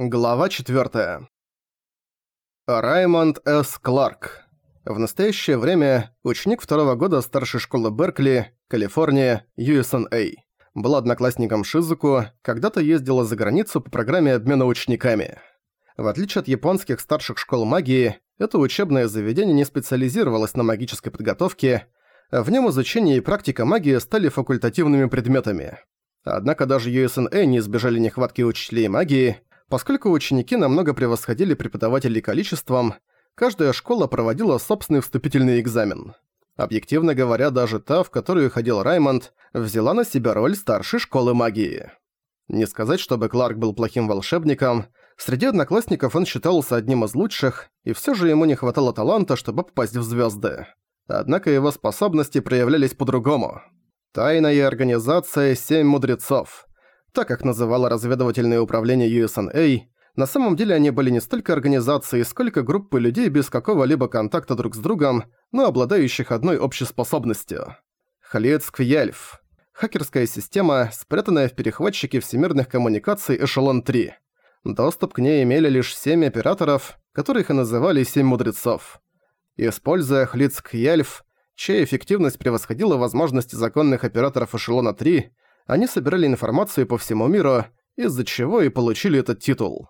Глава 4. Раймонд С. Кларк. В настоящее время ученик второго года старшей школы Беркли, Калифорния, USNA. Был одноклассником Шизуку, когда-то ездила за границу по программе обмена учениками. В отличие от японских старших школ магии, это учебное заведение не специализировалось на магической подготовке, в нем изучение и практика магии стали факультативными предметами. Однако даже USNA не избежали нехватки учителей магии, Поскольку ученики намного превосходили преподавателей количеством, каждая школа проводила собственный вступительный экзамен. Объективно говоря, даже та, в которую ходил Раймонд, взяла на себя роль старшей школы магии. Не сказать, чтобы Кларк был плохим волшебником, среди одноклассников он считался одним из лучших, и все же ему не хватало таланта, чтобы попасть в звезды. Однако его способности проявлялись по-другому. Тайная организация «Семь мудрецов» так как называло разведывательное управление USNA, на самом деле они были не столько организацией, сколько группы людей без какого-либо контакта друг с другом, но обладающих одной общей способностью. Халецквьяльф. Хакерская система, спрятанная в перехватчике всемирных коммуникаций Эшелон-3. Доступ к ней имели лишь семь операторов, которых и называли «семь мудрецов». Используя Хлицкьяльф, чья эффективность превосходила возможности законных операторов Эшелона-3, они собирали информацию по всему миру, из-за чего и получили этот титул.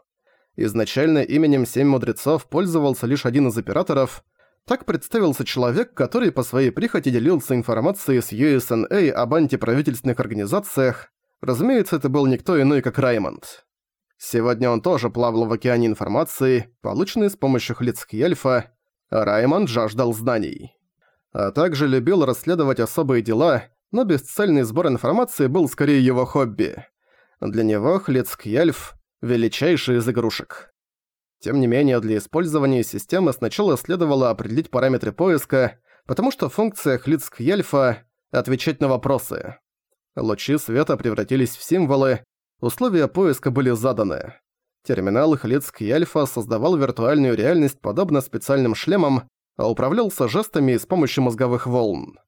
Изначально именем «Семь мудрецов» пользовался лишь один из операторов. Так представился человек, который по своей прихоти делился информацией с USNA об антиправительственных организациях. Разумеется, это был никто иной, как Раймонд. Сегодня он тоже плавал в океане информации, полученной с помощью Хлицкьельфа, а Раймонд жаждал знаний. А также любил расследовать особые дела – но бесцельный сбор информации был скорее его хобби. Для него Хлецкьяльф – величайший из игрушек. Тем не менее, для использования системы сначала следовало определить параметры поиска, потому что функция Хлицкьяльфа – отвечать на вопросы. Лучи света превратились в символы, условия поиска были заданы. Терминал Хлицкьяльфа создавал виртуальную реальность подобно специальным шлемам, а управлялся жестами с помощью мозговых волн.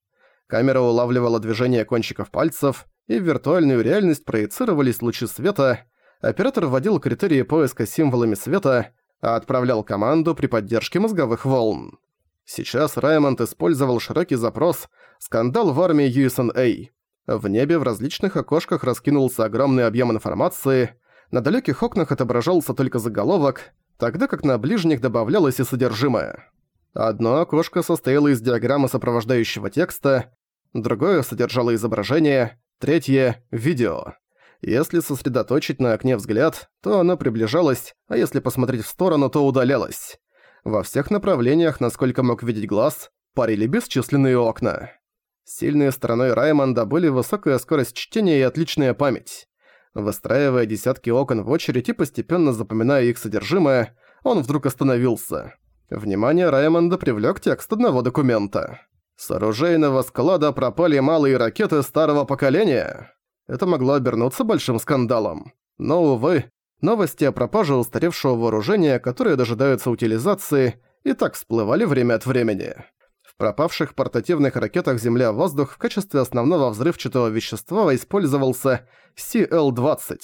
Камера улавливала движение кончиков пальцев, и в виртуальную реальность проецировались лучи света. Оператор вводил критерии поиска символами света, а отправлял команду при поддержке мозговых волн. Сейчас Раймонд использовал широкий запрос «Скандал в армии USNA». В небе в различных окошках раскинулся огромный объем информации, на далеких окнах отображался только заголовок, тогда как на ближних добавлялось и содержимое. Одно окошко состояло из диаграммы сопровождающего текста, другое содержало изображение, третье — видео. Если сосредоточить на окне взгляд, то оно приближалось, а если посмотреть в сторону, то удалялось. Во всех направлениях, насколько мог видеть глаз, парили бесчисленные окна. Сильной стороной Раймонда были высокая скорость чтения и отличная память. Выстраивая десятки окон в очередь и постепенно запоминая их содержимое, он вдруг остановился. Внимание Раймонда привлёк текст одного документа. С оружейного склада пропали малые ракеты старого поколения. Это могло обернуться большим скандалом. Но, увы, новости о пропаже устаревшего вооружения, которые дожидаются утилизации, и так всплывали время от времени. В пропавших портативных ракетах Земля-воздух в качестве основного взрывчатого вещества использовался CL-20.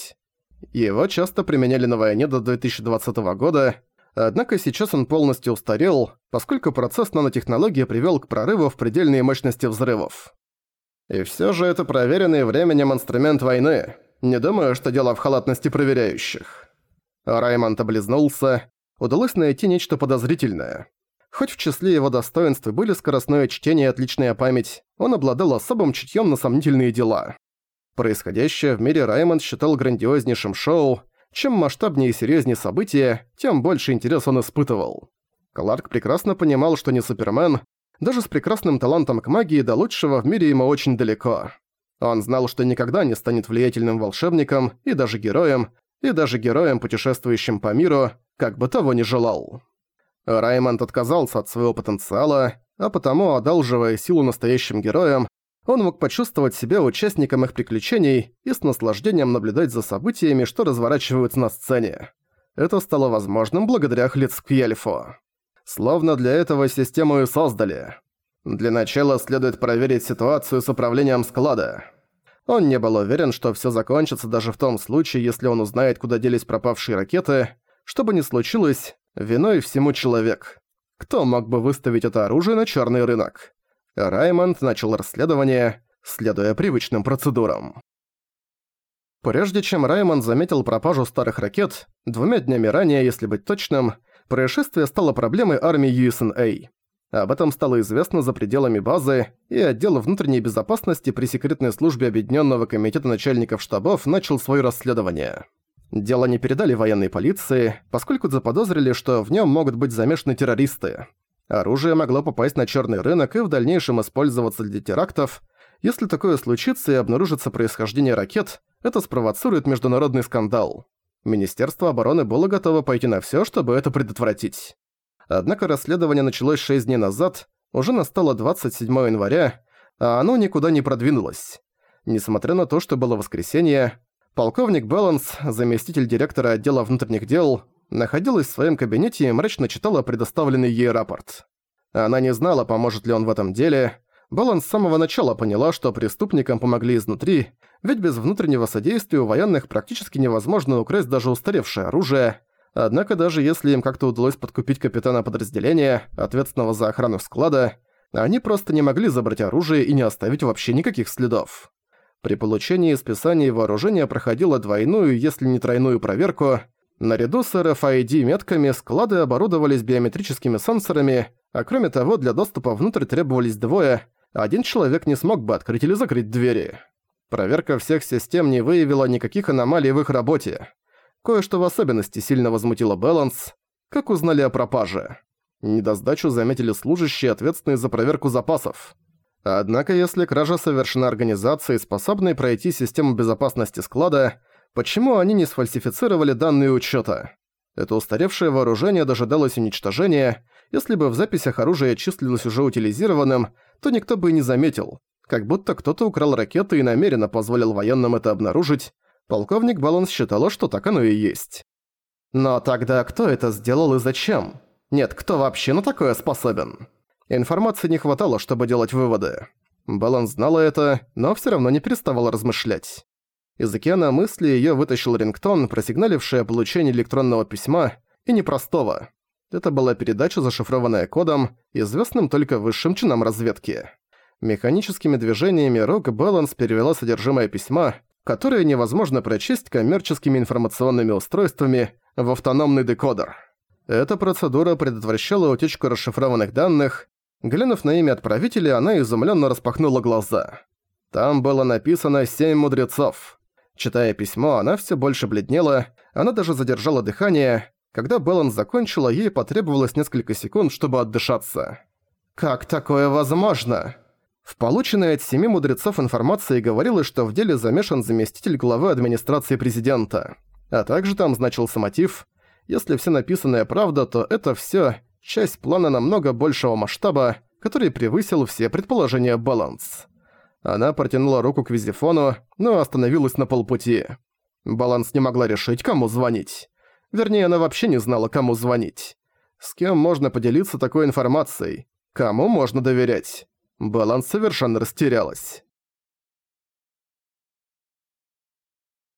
Его часто применяли на войне до 2020 года, Однако сейчас он полностью устарел, поскольку процесс нанотехнологии привел к прорыву в предельные мощности взрывов. И все же это проверенный временем инструмент войны. Не думаю, что дело в халатности проверяющих. Раймонд облизнулся. Удалось найти нечто подозрительное. Хоть в числе его достоинств были скоростное чтение и отличная память, он обладал особым чутьем на сомнительные дела. Происходящее в мире Раймонд считал грандиознейшим шоу, чем масштабнее и серьезнее события, тем больше интерес он испытывал. Кларк прекрасно понимал, что не Супермен, даже с прекрасным талантом к магии до лучшего в мире ему очень далеко. Он знал, что никогда не станет влиятельным волшебником и даже героем, и даже героем, путешествующим по миру, как бы того ни желал. Раймонд отказался от своего потенциала, а потому, одалживая силу настоящим героям, он мог почувствовать себя участником их приключений и с наслаждением наблюдать за событиями, что разворачиваются на сцене. Это стало возможным благодаря Хлицкьельфу. Словно для этого систему и создали. Для начала следует проверить ситуацию с управлением склада. Он не был уверен, что всё закончится даже в том случае, если он узнает, куда делись пропавшие ракеты. Что бы ни случилось, виной всему человек. Кто мог бы выставить это оружие на чёрный рынок? Раймонд начал расследование, следуя привычным процедурам. Прежде чем Раймонд заметил пропажу старых ракет, двумя днями ранее, если быть точным, происшествие стало проблемой армии USNA. Об этом стало известно за пределами базы, и отдел внутренней безопасности при секретной службе Объединенного комитета начальников штабов начал свое расследование. Дело не передали военной полиции, поскольку заподозрили, что в нем могут быть замешаны террористы. Оружие могло попасть на черный рынок и в дальнейшем использоваться для терактов. Если такое случится и обнаружится происхождение ракет, это спровоцирует международный скандал. Министерство обороны было готово пойти на все, чтобы это предотвратить. Однако расследование началось 6 дней назад, уже настало 27 января, а оно никуда не продвинулось. Несмотря на то, что было воскресенье, полковник Баланс, заместитель директора отдела внутренних дел, находилась в своем кабинете и мрачно читала предоставленный ей рапорт. Она не знала, поможет ли он в этом деле. Баланс с самого начала поняла, что преступникам помогли изнутри, ведь без внутреннего содействия у военных практически невозможно украсть даже устаревшее оружие, Однако даже если им как-то удалось подкупить капитана подразделения, ответственного за охрану склада, они просто не могли забрать оружие и не оставить вообще никаких следов. При получении и списании вооружения проходило двойную, если не тройную проверку. Наряду с RFID-метками склады оборудовались биометрическими сенсорами, а кроме того для доступа внутрь требовались двое, один человек не смог бы открыть или закрыть двери. Проверка всех систем не выявила никаких аномалий в их работе. Кое-что в особенности сильно возмутило Баланс. Как узнали о пропаже? Недосдачу заметили служащие, ответственные за проверку запасов. Однако если кража совершена организацией, способной пройти систему безопасности склада, почему они не сфальсифицировали данные учета? Это устаревшее вооружение дожидалось уничтожения, если бы в записях оружие числилось уже утилизированным, то никто бы и не заметил, как будто кто-то украл ракеты и намеренно позволил военным это обнаружить, Полковник Баланс считала, что так оно и есть. Но тогда кто это сделал и зачем? Нет, кто вообще на такое способен? Информации не хватало, чтобы делать выводы. Баланс знала это, но всё равно не переставала размышлять. Из океана мысли её вытащил рингтон, просигналивший о получении электронного письма, и непростого. Это была передача, зашифрованная кодом, известным только высшим чинам разведки. Механическими движениями Рок Баланс перевела содержимое письма, которые невозможно прочесть коммерческими информационными устройствами в автономный декодер. Эта процедура предотвращала утечку расшифрованных данных. Глянув на имя отправителя, она изумленно распахнула глаза. Там было написано «Семь мудрецов». Читая письмо, она все больше бледнела, она даже задержала дыхание. Когда Беллан закончила, ей потребовалось несколько секунд, чтобы отдышаться. «Как такое возможно?» В полученной от семи мудрецов информации говорилось, что в деле замешан заместитель главы администрации президента. А также там значился мотив. Если все написанное правда, то это все часть плана намного большего масштаба, который превысил все предположения Баланс. Она протянула руку к визифону, но остановилась на полпути. Баланс не могла решить, кому звонить. Вернее, она вообще не знала, кому звонить. С кем можно поделиться такой информацией? Кому можно доверять? Баланс совершенно растерялась.